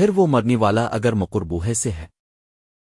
پھر وہ مرنی والا اگر مقربوہے سے ہے۔